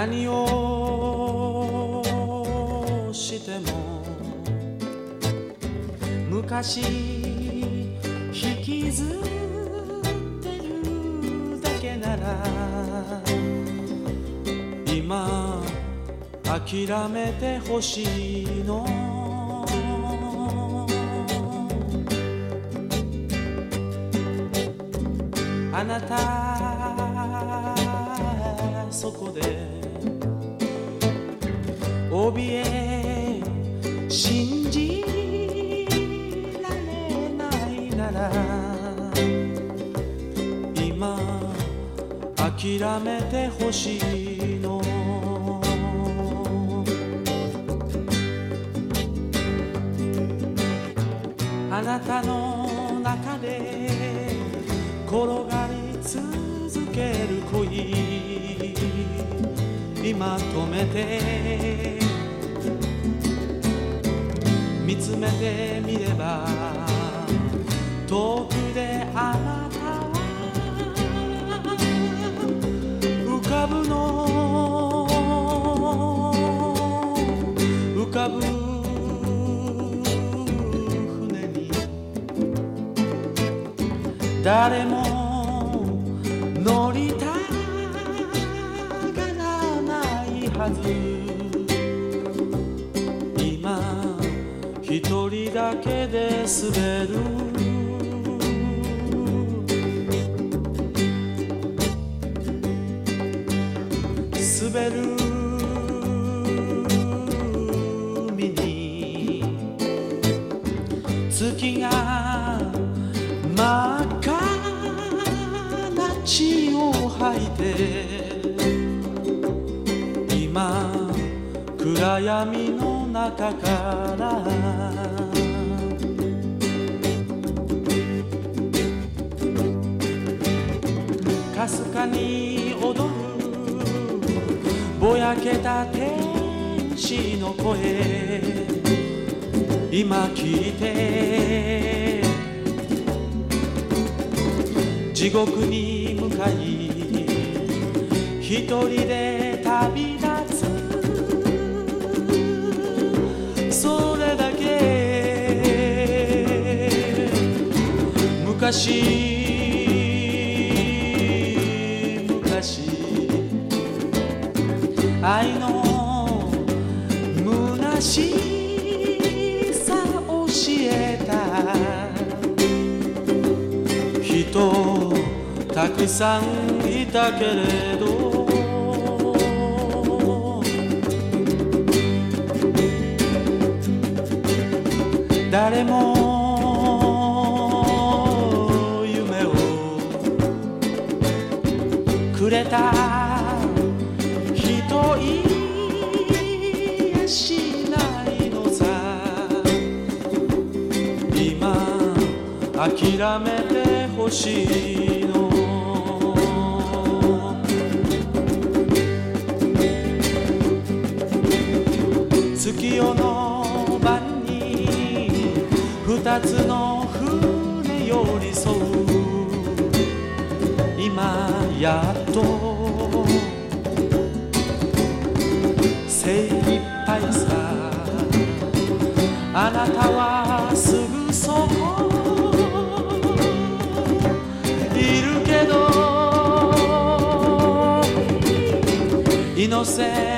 何をしても昔引きずってるだけなら今諦めてほしいの。あなたそこで怯え信じられないなら今諦めてほしいの。あなたの中で転がり続ける恋今止めて見つめてみれば遠くであなたは浮かぶの。浮かぶ。船に。誰も乗りたがらないはず。一人だけで滑る。滑る。海に月が真っ赤な血を吐いて今暗闇の中から。かすかに踊るぼやけた天使の声。今聞いて。地獄に向かい。一人で旅立つ。昔。昔。愛の虚しさ教えた人たくさんいたけれど。誰もくれた。人いやしないのさ。今諦めてほしいの。月夜の晩に二つの船寄り添う。やっと精一杯さあなたはすぐそこいるけどイノセン